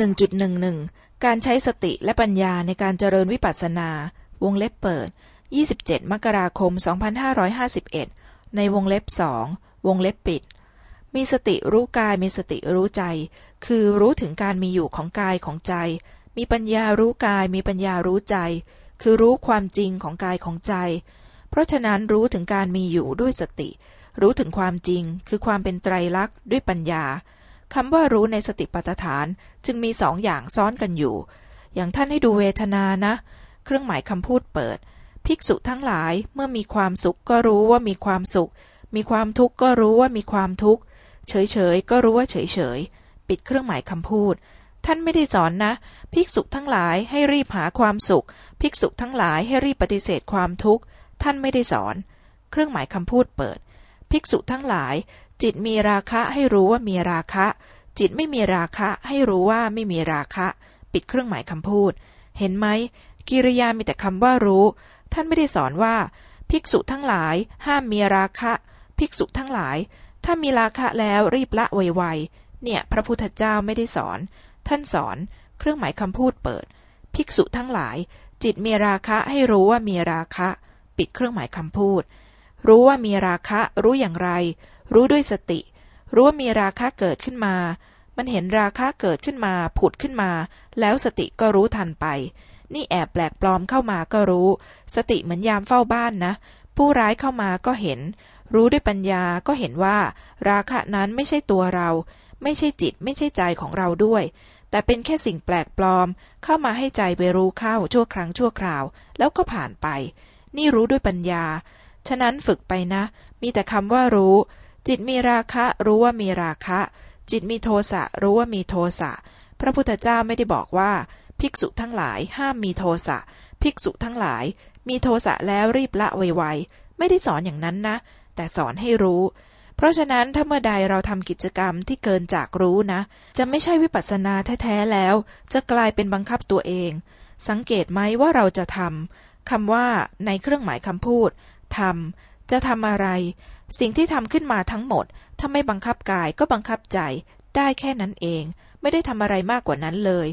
1.11 การใช้สติและปัญญาในการเจริญวิปัสสนา วงเล็บเปิด 27 มกราคม 2551 ในวงเล็บสองวงเล็บปิด มีสติรู้กายมีสติรู้ใจ คือรู้ถึงการมีอยู่ของกายของใจ มีปัญญารู้กายมีปัญญารู้ใจ คือรู้ความจริงของกายของใจ เพราะฉะนั้นรู้ถึงการมีอยู่ด้วยสติ รู้ถึงความจริง คือความเป็นไตรลักษณ์ด้วยปัญญา คำว่ารู้ในสติปัฏฐานจึงมีสองอย่างซ้อนกันอยู่ อย่างท่านให้ดูเวทนานะ เครื่องหมายคำพูดเปิด ภิกษุทั้งหลายเมื่อมีความสุขก็รู้ว่ามีความสุข มีความทุกข์ก็รู้ว่ามีความทุกข์ เฉยเฉยก็รู้ว่าเฉยเฉยปิดเครื่องหมายคำพูด ท่านไม่ได้สอนนะ ภิกษุทั้งหลายให้รีบหาความสุข ภิกษุทั้งหลายให้รีบปฏิเสธความทุกข์ ท่านไม่ได้สอน เครื่องหมายคำพูดเปิด ภิกษุทั้งหลาย จิตมีราคะให้รู้ว่ามีราคะ จิตไม่มีราคะให้รู้ว่าไม่มีราคะ ปิดเครื่องหมายคำพูด เห็นไหมกิริยามีแต่คำว่ารู้ ท่านไม่ได้สอนว่า ภิกษุทั้งหลาย ห้ามมีราคะ ภิกษุทั้งหลาย ถ้ามีราคะแล้วรีบละไวๆเนี่ย พระพุทธเจ้าไม่ได้สอน ท่านสอน เครื่องหมายคำพูดเปิด ภิกษุทั้งหลาย จิตมีราคะให้รู้ว่ามีราคะ ปิดเครื่องหมายคำพูด รู้ว่ามีราคะ รู้อย่างไร รู้ด้วยสติ รู้ว่ามีราคะเกิดขึ้นมา มันเห็นราคะเกิดขึ้นมา ผุดขึ้นมา แล้วสติก็รู้ทันไป นี่แอบแปลกปลอมเข้ามาก็รู้ สติเหมือนยามเฝ้าบ้านนะ ผู้ร้ายเข้ามาก็เห็น รู้ด้วยปัญญาก็เห็นว่า ราคะนั้นไม่ใช่ตัวเรา ไม่ใช่จิต ไม่ใช่ใจของเราด้วย แต่เป็นแค่สิ่งแปลกปลอม เข้ามาให้ใจไปรู้เข้าชั่วครั้งชั่วคราว แล้วก็ผ่านไป นี่รู้ด้วยปัญญา ฉะนั้นฝึกไปนะ มีแต่คำว่ารู้ จิตมีราคะรู้ว่ามีราคะ จิตมีโทสะรู้ว่ามีโทสะ พระพุทธเจ้าไม่ได้บอกว่า ภิกษุทั้งหลายห้ามมีโทสะ ภิกษุทั้งหลาย มีโทสะแล้วรีบละไวๆไม่ได้สอนอย่างนั้นนะ แต่สอนให้รู้ เพราะฉะนั้นถ้าเมื่อใดเราทำกิจกรรมที่เกินจากรู้นะ จะไม่ใช่วิปัสสนาแท้ๆแล้ว จะกลายเป็นบังคับตัวเอง สังเกตไหมว่าเราจะทำคำว่าในเครื่องหมายคำพูดทำ จะทำอะไร สิ่งที่ทำขึ้นมาทั้งหมด ถ้าไม่บังคับกายก็บังคับใจ ได้แค่นั้นเอง ไม่ได้ทำอะไรมากกว่านั้นเลย